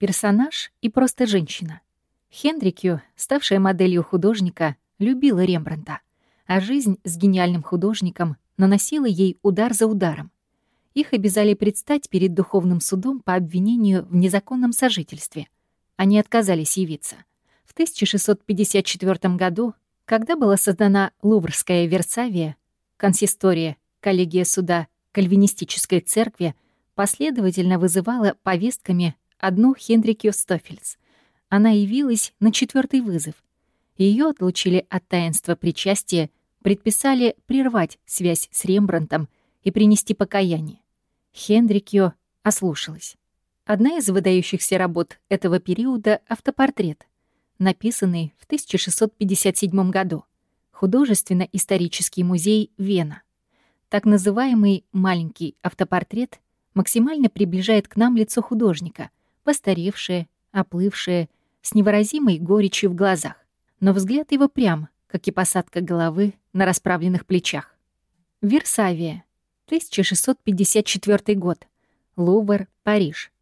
Персонаж и просто женщина. Хендрикю, ставшая моделью художника, любила Рембрандта, а жизнь с гениальным художником наносила ей удар за ударом. Их обязали предстать перед духовным судом по обвинению в незаконном сожительстве. Они отказались явиться. В 1654 году, когда была создана Луврская Версавия, консистория, коллегия суда Кальвинистической церкви, последовательно вызывала повестками одну Хендрикью Стофельс. Она явилась на четвертый вызов. Ее отлучили от таинства причастия, предписали прервать связь с Рембрандтом и принести покаяние. Хендрикьо ослушалась. Одна из выдающихся работ этого периода — автопортрет, написанный в 1657 году. Художественно-исторический музей Вена. Так называемый «маленький автопортрет» максимально приближает к нам лицо художника, постаревшее, оплывшее, с невыразимой горечью в глазах. Но взгляд его прям, как и посадка головы на расправленных плечах. Версавия. 1654 год. Лувр, Париж.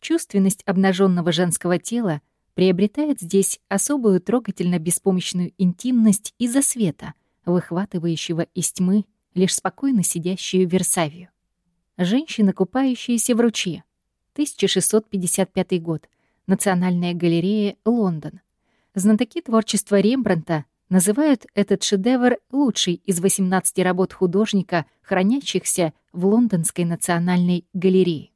Чувственность обнаженного женского тела приобретает здесь особую трогательно беспомощную интимность из-за света, выхватывающего из тьмы лишь спокойно сидящую Версавию. Женщина, купающаяся в ручье. 1655 год. Национальная галерея, Лондон. Знатоки творчества Рембранта называют этот шедевр лучший из 18 работ художника, хранящихся в Лондонской национальной галерее.